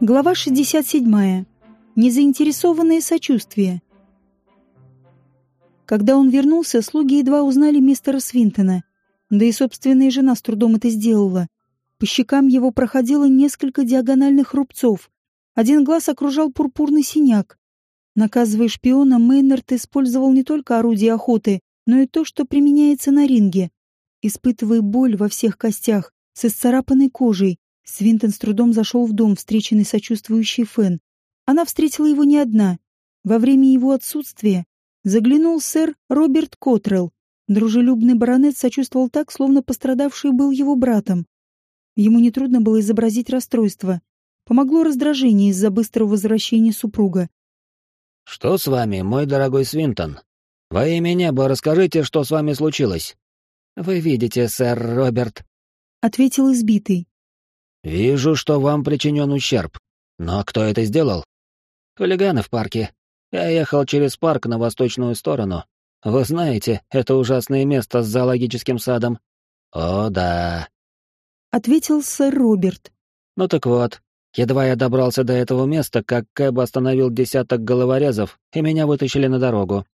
Глава 67. Незаинтересованное сочувствие. Когда он вернулся, слуги едва узнали мистера Свинтона. Да и собственная жена с трудом это сделала. По щекам его проходило несколько диагональных рубцов. Один глаз окружал пурпурный синяк. Наказывая шпиона, Мейнард использовал не только орудие охоты, но и то, что применяется на ринге. Испытывая боль во всех костях, с исцарапанной кожей, Свинтон с трудом зашел в дом, встреченный сочувствующей Фен. Она встретила его не одна. Во время его отсутствия заглянул сэр Роберт Котрелл. Дружелюбный баронет сочувствовал так, словно пострадавший был его братом. Ему нетрудно было изобразить расстройство. Помогло раздражение из-за быстрого возвращения супруга. «Что с вами, мой дорогой Свинтон? Во имя неба расскажите, что с вами случилось». «Вы видите, сэр Роберт», — ответил избитый. «Вижу, что вам причинен ущерб. Но кто это сделал?» «Хулиганы в парке. Я ехал через парк на восточную сторону. Вы знаете, это ужасное место с зоологическим садом». «О, да», — ответил сэр Роберт. «Ну так вот, едва я добрался до этого места, как Кэб остановил десяток головорезов, и меня вытащили на дорогу.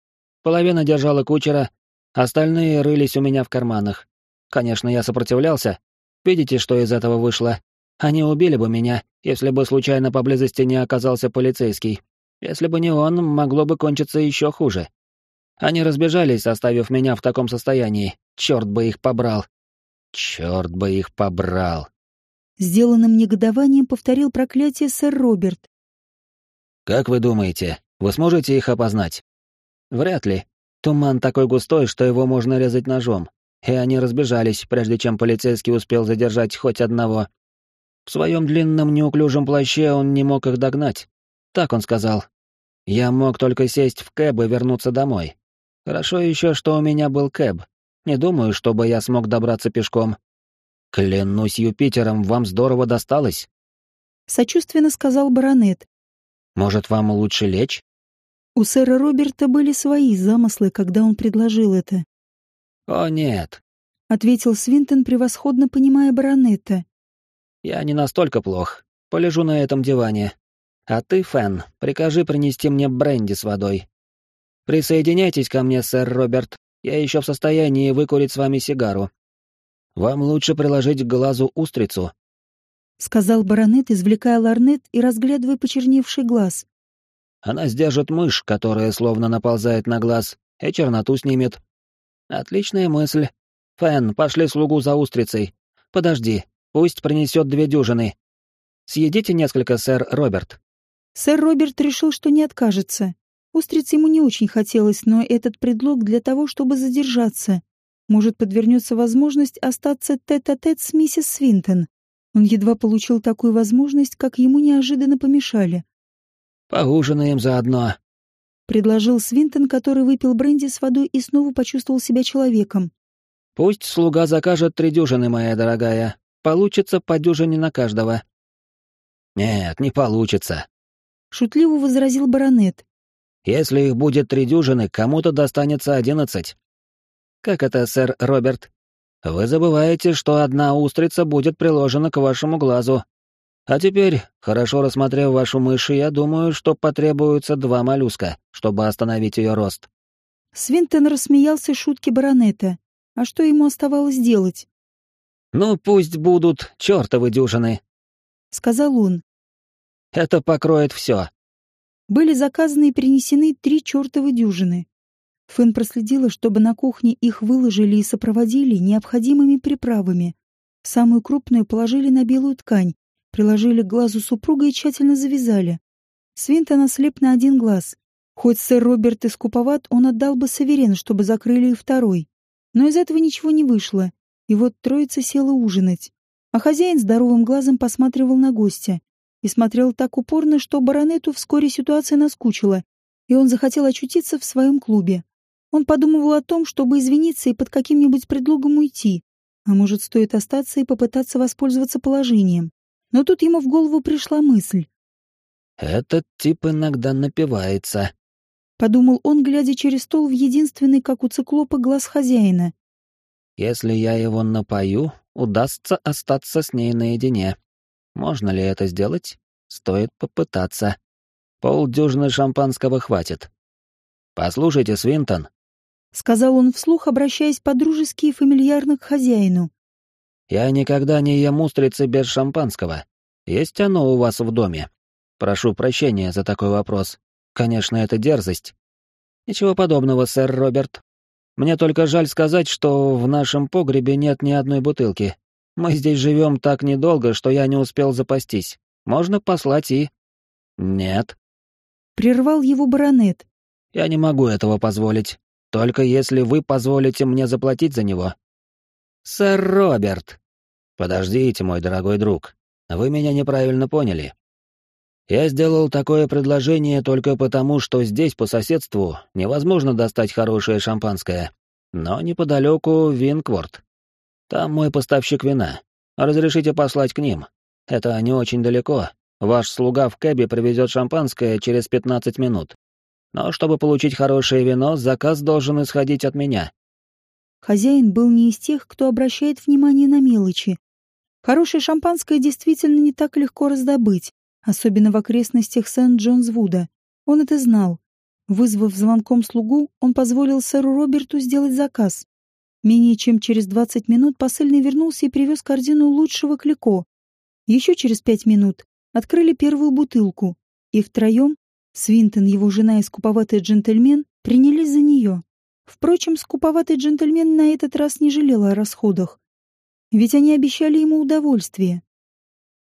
Половина держала кучера, остальные рылись у меня в карманах. Конечно, я сопротивлялся. Видите, что из этого вышло? Они убили бы меня, если бы случайно поблизости не оказался полицейский. Если бы не он, могло бы кончиться еще хуже. Они разбежались, оставив меня в таком состоянии. Черт бы их побрал. Черт бы их побрал. Сделанным негодованием повторил проклятие сэр Роберт. «Как вы думаете, вы сможете их опознать?» «Вряд ли. Туман такой густой, что его можно резать ножом. И они разбежались, прежде чем полицейский успел задержать хоть одного. В своем длинном неуклюжем плаще он не мог их догнать. Так он сказал. Я мог только сесть в кэб и вернуться домой. Хорошо еще, что у меня был кэб. Не думаю, чтобы я смог добраться пешком. Клянусь Юпитером, вам здорово досталось. Сочувственно сказал баронет. Может, вам лучше лечь? У сэра Роберта были свои замыслы, когда он предложил это. «О, нет», — ответил Свинтон, превосходно понимая баронета. Я не настолько плох. Полежу на этом диване. А ты, Фэн, прикажи принести мне бренди с водой. Присоединяйтесь ко мне, сэр Роберт. Я еще в состоянии выкурить с вами сигару. Вам лучше приложить к глазу устрицу. Сказал баронет, извлекая ларнет и разглядывая почерневший глаз. Она сдержит мышь, которая словно наползает на глаз, и черноту снимет. Отличная мысль. Фэн, пошли слугу за устрицей. Подожди, Пусть принесет две дюжины. Съедите несколько, сэр Роберт». Сэр Роберт решил, что не откажется. Устриц ему не очень хотелось, но этот предлог для того, чтобы задержаться. Может, подвернется возможность остаться тет-а-тет -тет с миссис Свинтон. Он едва получил такую возможность, как ему неожиданно помешали. «Поужинаем заодно», — предложил Свинтон, который выпил бренди с водой и снова почувствовал себя человеком. «Пусть слуга закажет три дюжины, моя дорогая. Получится по дюжине на каждого. Нет, не получится. Шутливо возразил баронет. Если их будет три дюжины, кому-то достанется одиннадцать. Как это, сэр Роберт? Вы забываете, что одна устрица будет приложена к вашему глазу. А теперь, хорошо рассмотрев вашу мышь, я думаю, что потребуется два моллюска, чтобы остановить ее рост. Свинтон рассмеялся шутке баронета. А что ему оставалось делать? «Ну, пусть будут чертовы дюжины», — сказал он. «Это покроет все». Были заказаны и принесены три чертовы дюжины. Фэн проследила, чтобы на кухне их выложили и сопроводили необходимыми приправами. Самую крупную положили на белую ткань, приложили к глазу супруга и тщательно завязали. Свинтон ослеп на один глаз. Хоть сэр Роберт и скуповат, он отдал бы Саверен, чтобы закрыли и второй. Но из этого ничего не вышло. И вот троица села ужинать. А хозяин здоровым глазом посматривал на гостя. И смотрел так упорно, что баронету вскоре ситуация наскучила, и он захотел очутиться в своем клубе. Он подумывал о том, чтобы извиниться и под каким-нибудь предлогом уйти. А может, стоит остаться и попытаться воспользоваться положением. Но тут ему в голову пришла мысль. «Этот тип иногда напивается», — подумал он, глядя через стол в единственный, как у циклопа, глаз хозяина. Если я его напою, удастся остаться с ней наедине. Можно ли это сделать? Стоит попытаться. Полдюжины шампанского хватит. «Послушайте, Свинтон», — сказал он вслух, обращаясь по-дружески и фамильярно к хозяину. «Я никогда не ем устрицы без шампанского. Есть оно у вас в доме? Прошу прощения за такой вопрос. Конечно, это дерзость». «Ничего подобного, сэр Роберт. Мне только жаль сказать, что в нашем погребе нет ни одной бутылки. Мы здесь живем так недолго, что я не успел запастись. Можно послать и...» «Нет». Прервал его баронет. «Я не могу этого позволить. Только если вы позволите мне заплатить за него». «Сэр Роберт!» «Подождите, мой дорогой друг. Вы меня неправильно поняли. Я сделал такое предложение только потому, что здесь, по соседству, невозможно достать хорошее шампанское. Но неподалеку Винкворт. Там мой поставщик вина. Разрешите послать к ним. Это не очень далеко. Ваш слуга в кэбе привезет шампанское через 15 минут. Но чтобы получить хорошее вино, заказ должен исходить от меня. Хозяин был не из тех, кто обращает внимание на мелочи. Хорошее шампанское действительно не так легко раздобыть особенно в окрестностях Сент-Джонс-Вуда. Он это знал. Вызвав звонком слугу, он позволил сэру Роберту сделать заказ. Менее чем через 20 минут посыльный вернулся и привез корзину лучшего клико. Еще через пять минут открыли первую бутылку, и втроем, Свинтон, его жена и скуповатый джентльмен, принялись за нее. Впрочем, скуповатый джентльмен на этот раз не жалел о расходах. Ведь они обещали ему удовольствие.